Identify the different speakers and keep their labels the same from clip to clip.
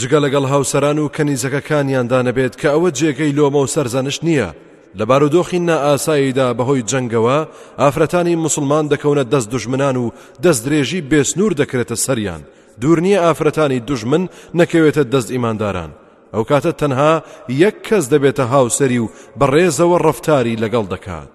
Speaker 1: جگە لەگەڵ هاوسەران و کەنیزەکەکانیاندا نەبێت کە ئەوە جێگەی لۆمە و سەرزەنشت نییە لە بارودۆخی نائاساییدا بەهۆی جەنگەوە ئافرەتانی مسلمان دەکەونە دەست دژمنان و دەست درێژی بێسنوور دەکرێتە سەریان دوور نییە ئافرەتانی دژمن نەکەوێتە دەست ئیمانداران ئەو کاتە تەنها یەک کەس دەبێتە هاوسەری و بەڕێزەوە ڕفتاری لەگەڵ دەکات.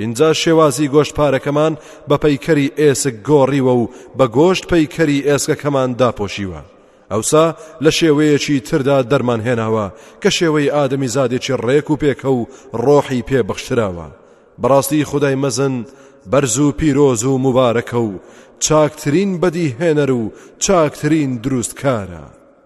Speaker 1: ئینجا شێوازی گۆشتپارەکەمان بە پەیکەری ئێسک گۆڕیوە و بە گۆشت پەیکەری ئێسکەکەمان داپۆشیوە ئەوسا لە شێوەیەکی تردا دەرمان هێناوە کە شێوەی ئادەمی زادێکی ڕێک و پێکە و ڕۆحی پێ بەخشراوە بەڕاستی خدای مەزن بەرز و پیرۆز و مبارەکە و چاکترین بەدیهێنەر و چاکترین دروستکارە.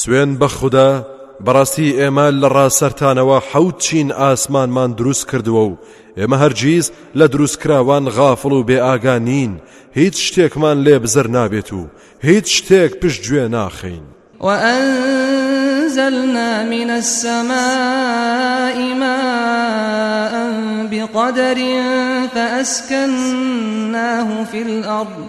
Speaker 1: سوێن بە خودا بەڕاستی ئێمە لە ڕاسەرتانەوە حەوت چین ئاسمانمان دروست کردووە و ئێمە هەرگیز لە دروستکراوان غافڵ و بێ ئاگا نین هیچ شتێکمان لێ بزر نابێت و هیچ شتێک پشت گوێ ناخەین
Speaker 2: وأنزلنا من السماء ماء بقدر فأسكناه في الأرض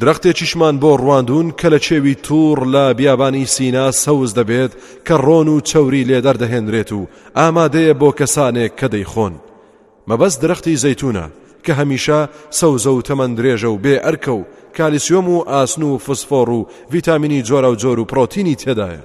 Speaker 1: درەختێکیشمان بۆ ڕواندوون کە لە کێوی تووڕ لە بیابانی سینا سەوز دەبێت کە ڕۆن و چەوری لێ دەردەهێنرێت و ئامادەیە بۆ کەسانێک کە دەیخۆن. مەبەست درەختی زەیتوونە کە هەمیشە سەوزە و تەمەن درێژە و بێ ئەرکە و کالیسیۆم و ئاسن و فسفۆڕ و ڤیتامینی جۆراوجۆر و پڕۆتینی تێدایە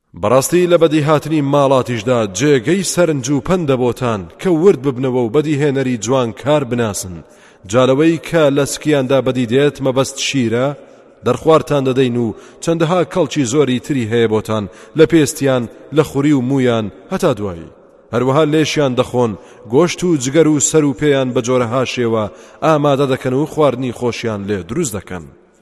Speaker 1: بەڕاستی لە بەدیهاتنی ماڵاتیشدا جێگەی سەرنج و پەندە بۆتان کە ورد ببنەوە و بەدیهێنەری جوان کار بناسن جالەوەی کە لە سکیاندا بەدی دێت مەبەست شیرە دەرخوارتان دەدەین و چەندەها کەڵکی زۆری تری هەیە بۆتان لە پێستیان لە خوری و مویان هەتا دوایی هەروەها لێشیان دەخۆن گۆشت و جگەر و سەر و پێیان بە جۆرەها شێوە ئامادە دەکەن و خواردنی خۆشیان لێ دروست دەکەن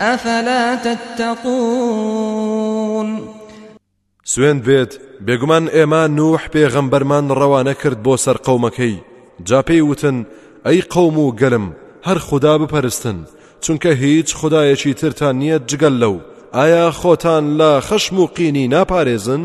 Speaker 2: افلا تتقون.
Speaker 1: سوێند بێت بێگومان ئێمە نوح پێغەمبەرمان ڕەوانە کرد بۆ سەر قەومەکەی جا پێی وتن ئەی قەوم و گەلم هەر خودا بپەرستن چونکە هیچ خودایەکی ترتان نییە جگەل لەو ئایا خۆتان لە خەشم و قینی ناپارێزن؟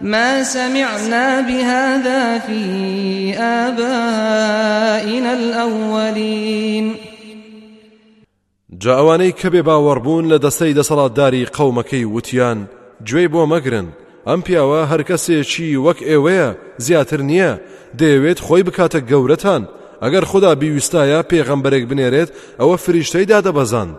Speaker 2: ما سمعنا بهذا فی آبائنا الأولین
Speaker 1: جا ئەوانەی کە بێ باوەڕبوون لە دەستەی دەسەڵاتداری قەومەکەی وتیان گوێی بۆ مەگرن ئەم پیاوە هەرکەسێکی وەک ئێوەیە زیاتر نییە دەیەوێت خۆی بکاتە گەورەتان ئەگەر خدا بیویستایە پێغەمبەرێک بنێرێت ئەوە فریشتەی دادەبەزاند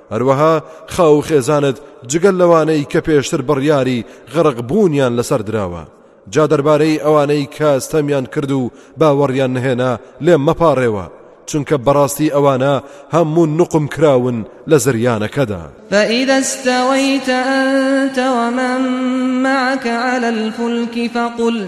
Speaker 1: هەروەها خاو و خێزانت جگە لەوانەی کە پێشتر بڕیاری غەرق بوونیان لەسەر دراوە جا دەربارەی ئەوانەی کە ستەمیان کرد و باوەڕیان نهێنا لێم مەپاڕێوە چونکە بەڕاستی ئەوانە هەموو نقم کراون لە زریانەکەدا
Speaker 2: فإذا استويت أنت ومن معك على الفلك فقل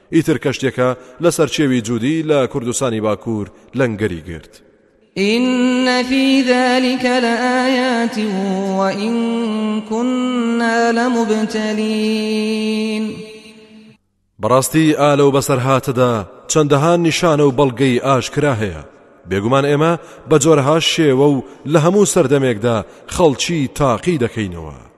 Speaker 1: ئیتر کەشتیەکە لە سەر چێوی جودی لە کوردستانی باکور لەنگەری گرت.
Speaker 2: إن في ذلك لآيات وإن كنا لمبتلين
Speaker 1: بەڕاستی ئا لەو بەسەرهاتەدا چەندەها نیشانە و بەڵگەی ئاشکرا هەیە بێگومان ئێمە بە جۆرەها شێوە و لە هەموو سەردەمێکدا خەڵکی تاقی دەکەینەوە.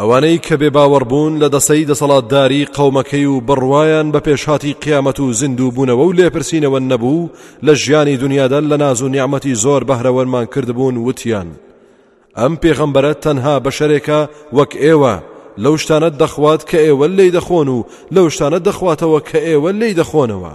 Speaker 1: ئەوانەی کە بێ باوەڕ بوون لە دەسەی دەسەڵاتداری قەومەکەی و بڕوایان بە پێشهاتی قیامەت و زیندوو بوونەوە و لێپرسینەوە نەبوو لە ژیانی دنیادا لە ناز و نیعمەتی زۆر بەهرەوەرمان کردبوون وتیان ئەم پێغەمبەرە تەنها بەشەرێکە وەک ئێوە لەو شتانە دەخوات کە ئێوە لی دەخۆن و لەو شتانە دەخواتەوە کە ئێوە لی دەخۆنەوە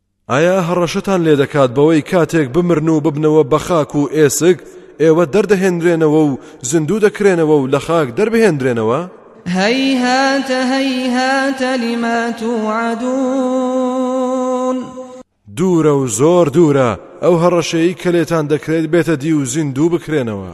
Speaker 1: ئایا هەڕەشەتان لێ دەکات بەوەی کاتێک بمرن و ببنەوە بە خاک و ئێسک ئێوە دەردەهێنرێنەوە و زیندوو دەکرێنەوە و لە خاک دەربهێندرێنەوە؟
Speaker 2: هەیهات هەیهات لما توعدون
Speaker 1: دوورە و زۆر دوورە ئەو هەڕەشەی کە لێتان دەکرێت بێتە دی و زیندوو بکرێنەوە.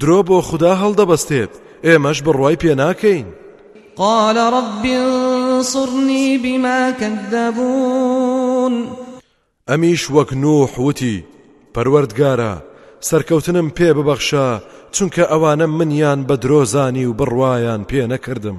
Speaker 1: درۆ بۆ خودا هەڵدەبەستێت، ئێمەش بڕوای پێ ناکەین.
Speaker 2: قال رب انصرنی بما کذبون.
Speaker 1: ئەمیش وەک نوح وتی، پەروەردگارە، سەرکەوتنم پێ ببەخشە، چونکە ئەوانە منیان بە درۆ زانی و بڕوایان پێ نەکردم.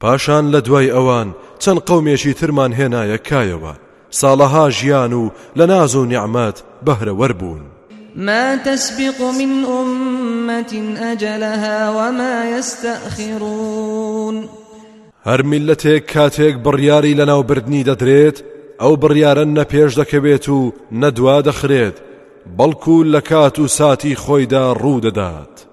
Speaker 1: پاشان لە دوای ئەوان چەند قەومێکی ترمان هێنایە کایەوە ساڵەها ژیان و لە ناز و نیعمەت بەهرەوەر بوون.
Speaker 2: ما تسبق من امة اجلها وما يستأخرون
Speaker 1: هەر میللەتێک کاتێک بڕیاری لەناوبردنی دەدرێت ئەو بڕیارە نە پێش دەکەوێت و نە دوا دەخرێت بەڵکو لە کات و ساتی خۆیدا
Speaker 2: ڕوو دەدات.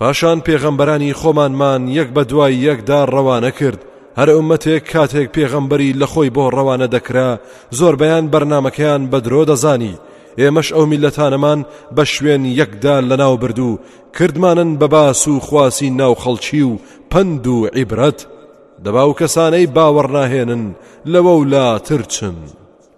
Speaker 1: پاشان پێغەمبەرانی خۆمانمان یەک بە دوای یەکدا ڕەوانە کرد هەر ئومەتێک کاتێک پێغەمبەری لە خۆی بۆ ڕەوانە دەکرا زۆربەیان بەرنمەکەیان بە درۆ دەزانی ئێمەش ئەو میلەتانەمان بە شوێن یەکدا لەناو برد و کردمانن بە باس و خواسی ناو خەڵکی و پند و عیبرەت دەبا و کەسانەی باوەڕناهێنن لەوە و
Speaker 2: لاترچن.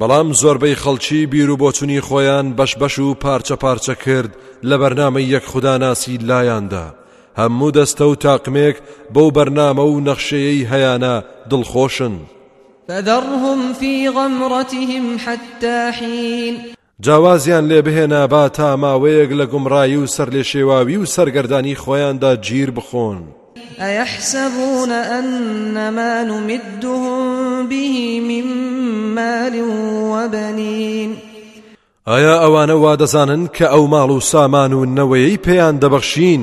Speaker 1: بەڵام زۆربەی خەڵکی بیرو بۆچونی خۆیان بەش بەش و پارچە پارچە کرد لە بەرنامەی یەک خوداناسی لایاندا هەموو دەستە و تاقمێک بەو بەرنامە و نەخشەیەی هەیانە دڵخۆشن
Speaker 2: فذرهم في غمرتهم حتى حين
Speaker 1: جا وازیان لێ بهێنە با تا ماوەیەک لە گومڕایی و سەرلێشێواوی و سەرگەردانی خۆیاندا گیر بخۆن.
Speaker 2: أیحسبون أنما نمدهم به من مال وبنین
Speaker 1: ئایا ئەوانە وادەزانن کە ئەو ماڵ و سامان و نەوەیەی پێیان دەبەخشین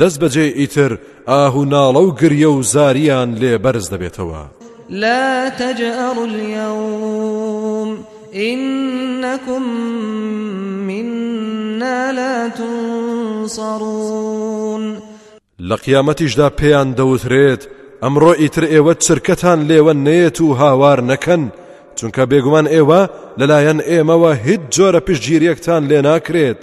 Speaker 1: دەست بەجێ ئیتر ئاه و ناڵە و گریە و زاریان لێ بەرز دەبێتەوە.
Speaker 2: لا تجأروا اليوم إنكم منا لا تنصرون
Speaker 1: لە قیامەتیشدا پێیان دەوترێت ئەمڕۆ ئیتر ئێوە چرکەتان لێوە نەیەت و هاوار نەکەن چونکە بێگومان ئێوە لەلایەن ئێمەوە هیچ جۆرە پشتگیریەکتان لێ ناکرێت.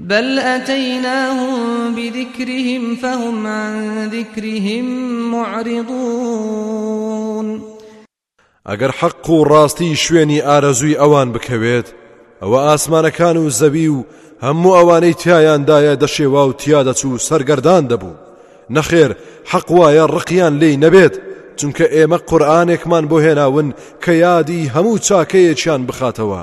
Speaker 2: بل اتیناهم بذکرهم فهم عن ذکرهم معرضون
Speaker 1: ئەگەر حەق و ڕاستی شوێنی ئارەزووی ئەوان بکەوێت ئەوە ئاسمانەکان و زەوی و هەموو ئەوانەی تایاندایە دەشێوا و تیا دەچوو سەرگەردان دەبوو نەخێر حەق وایە ڕقیان لی نەبێت چونکە ئێمە قورآانێکمان بۆ هێناون کە یادی هەموو چاکەیەکیان بخاتەوە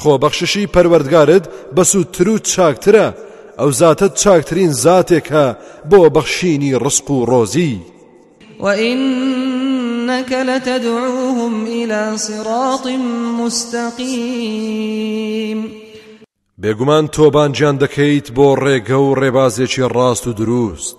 Speaker 1: خۆ بەخششی پەروەردگارت بەسوودتر و چاکترە، ئەو زاتە چاکترین زاتێکە بۆ بەخشینی ڕزق و ڕۆزی.
Speaker 2: وَإِنَّكَ لَتَدْعُوهُمْ إِلَى صِرَاطٍ مُسْتَقِیمٍ
Speaker 1: بێگومان تۆ بانگیان دەکەیت بۆ ڕێگە و ڕێبازێکی ڕاست و دروست.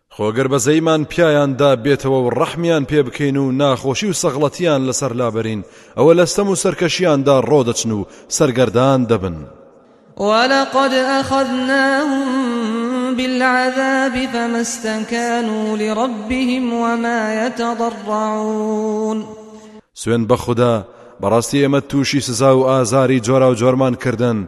Speaker 1: خۆ گەر بەزەیمان پیایاندا بێتەوە و ڕەحمیان پێ بکەین و ناخۆشی و سەغڵەتیان لەسەر لابەرین ئەوە لە ستەم و سەرکەشیاندا ڕۆدەچن و سەرگەردان دەبن.
Speaker 2: ولقد أخذناهم بالعذاب فما استكانوا لربهم وما يتضرعون
Speaker 1: سوێند بە خودا بەڕاستی ئێمە تووشی سزا و ئازاری جۆراوجۆرمان کردن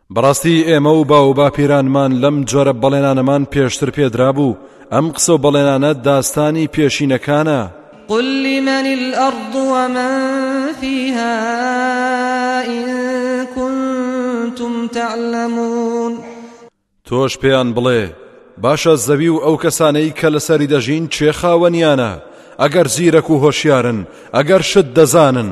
Speaker 1: بەڕاستی ئێمە و باو باپیرانمان لەم جۆرە بەڵێنانەمان پێشتر پێدرابوو ئەم قسە و بەڵێنانە داستانی پێشینەکانە
Speaker 2: قل لمن الأرض ومن فيها إن كنتم تعلمون
Speaker 1: تۆش پێیان بڵێ باشە زەوی و ئەو کەسانەی کە لەسەری دەژین چێ خاوەنیانە ئەگەر زیرەک و هۆشیارن ئەگەر شت دەزانن.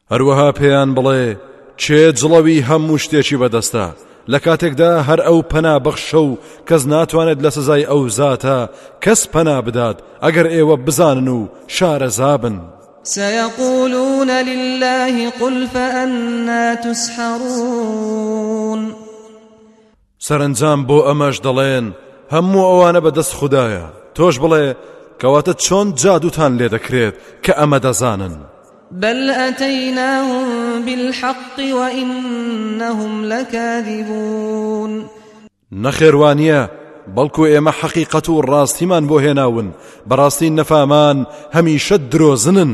Speaker 1: هەروەها پێیان بڵێ چێ جڵەوی هەموو شتێکی بەدەستە لە کاتێکدا هەر ئەو پەنا بەخشە و کەس ناتوانێت لە سزای ئەو زاتە کەس پەنا بدات ئەگەر ئێوە بزانن و شارەزابن.
Speaker 2: سيقولون لله قل فأنا تسحرون
Speaker 1: سەرەنجام بۆ ئەمەش دەڵێن هەموو ئەوانە بەدەست خودایە تۆش بڵێ کەواتە چۆن جادوتان لێ دەکرێت کە ئەمە دەزانن
Speaker 2: بل ئەتەیناهم بالحق وئینهم لەکاذبون
Speaker 1: نەخێروانیە بەڵکو ئێمە حەقیقەت و ڕاستیمان بۆ هێناون بەڕاستی نەفامان هەمیشە درۆزنن.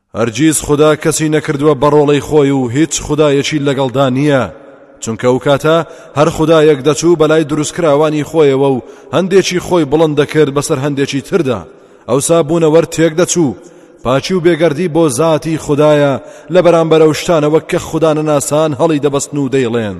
Speaker 1: هەرگیز خودا کەسی نەکردووە بە ڕۆڵەی خۆی و هیچ خودایەکی لەگەڵدا نییە چونکە ئەو کاتە هەر خودایەک دەچوو بەلای دروستکراوانی خۆیەوە و هەندێکی خۆی بڵند دەکرد بەسەر هەندێکی تردا ئەوسا بوونەوەر تێک دەچوو پاچی و بێگەردی بۆ زاتی خوددایە لە بەرامبەرە و شتانەوە کە خوددانەناسان هەڵی دەبەستن و دەیڵێن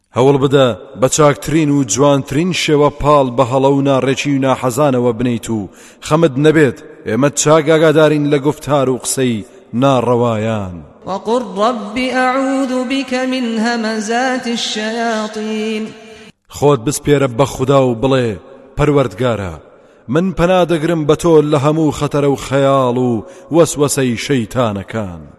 Speaker 1: هەوڵبدە بە چاکترین و جوانترین شێوە پاڵ بە هەڵە و ناڕێکی و ناحەزانەوە بنیت و خەمت نەبێت ئێمە چاک ئاگادارین لە گوفتار و قسەی ناڕەوایان.
Speaker 2: وقل رب اعوذ بك من همزات الشياطين
Speaker 1: خۆت بسپێرە بە خودا و بڵێ پەروەردگارە من پەنادەگرم بە تۆ لە هەموو خەتەرە و خەیاڵ و وەسوەسەی شەیتانەکان.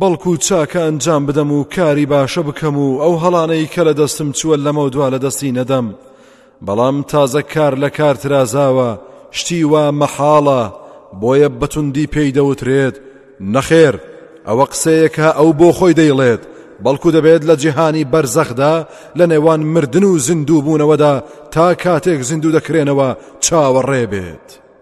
Speaker 1: بەڵکو چاکە ئەنجام بدەم و کاری باشە بکەم و ئەو هەڵانەی کە لە دەستم چووە لەمەو دوا لە دەستی نەدەم بەڵام تازە کار لە کار ترازاوە شتی وا مەحاڵە بۆیە بەتوندی پێی دەوترێت نەخێر ئەوە قسەیەکە ئەو بۆ خۆی دەیڵێت بەڵکو دەبێت لە جیهانی بەرزەخدا لە نێوان مردن و زیندوو بوونەوەدا تا کاتێک زیندوو دەکرێنەوە چاوەڕێ بێت.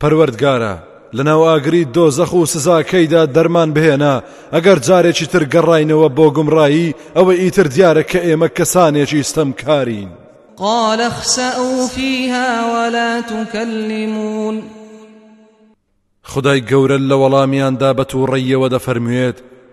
Speaker 1: پەروەردگارە لەناو ئاگری دۆزەخ و سزاکەیدا دەرمان بهێنە ئەگەر جارێکی تر گەڕاینەوە بۆ گومڕایی ئەوە ئیتر دیارە کە ئێمە کەسانێکی ستەمکارین
Speaker 2: قال اخسأوا فيها ولا تكلمون
Speaker 1: خدای گەورە لە وەڵامیاندا بە تووڕەییەوە دەفەرموێت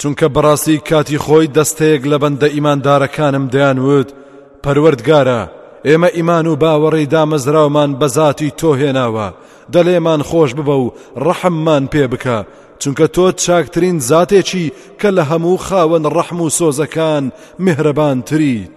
Speaker 1: چونکە بەڕاستی کاتی خۆی دەستەیەک لە بەندە ئیماندارەکانم دەیان وت پەروەردگارە ئێمە ئیمان و باوەڕی دامەزراومان بەزاتی تۆ هێناوە دەلێمان خۆش ببە و ڕەحممان پێ بکە چونکە تۆ چاکترین زاتێکی کە لە هەموو خاوەن ڕەحم و سۆزەکان
Speaker 2: مهرەبانتریت.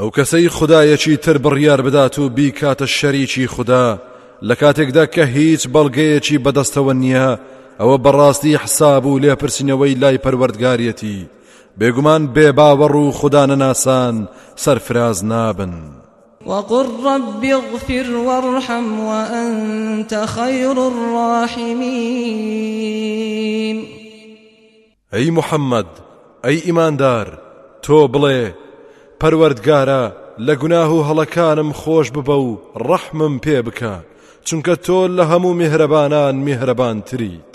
Speaker 1: ئەو کەسەی خودا یەکی تر بڕیار بدات و بیکاتە شەریکی خودا لە کاتێکدا کە هیچ بەڵگەیەکی بەدەستەوە نییە ئەوە بەڕاستی حساب و لێپرسینەوەی لای پەروەردگارەتی بێگومان بێ باوەڕ و خودا نەناسان سەرفراز نابن.
Speaker 2: وقل رب اغفر وارحم وأنت خير الراحمين
Speaker 1: ئەی محەممەد، ئەی ئیماندار، تۆ بڵێ، پەروەردگارە لە گوناه و هەڵەکانم خۆش ببە و ڕەحمم پێ بکە، چونکە تۆ لە هەموو میهرەبانان میهرەبانتریت.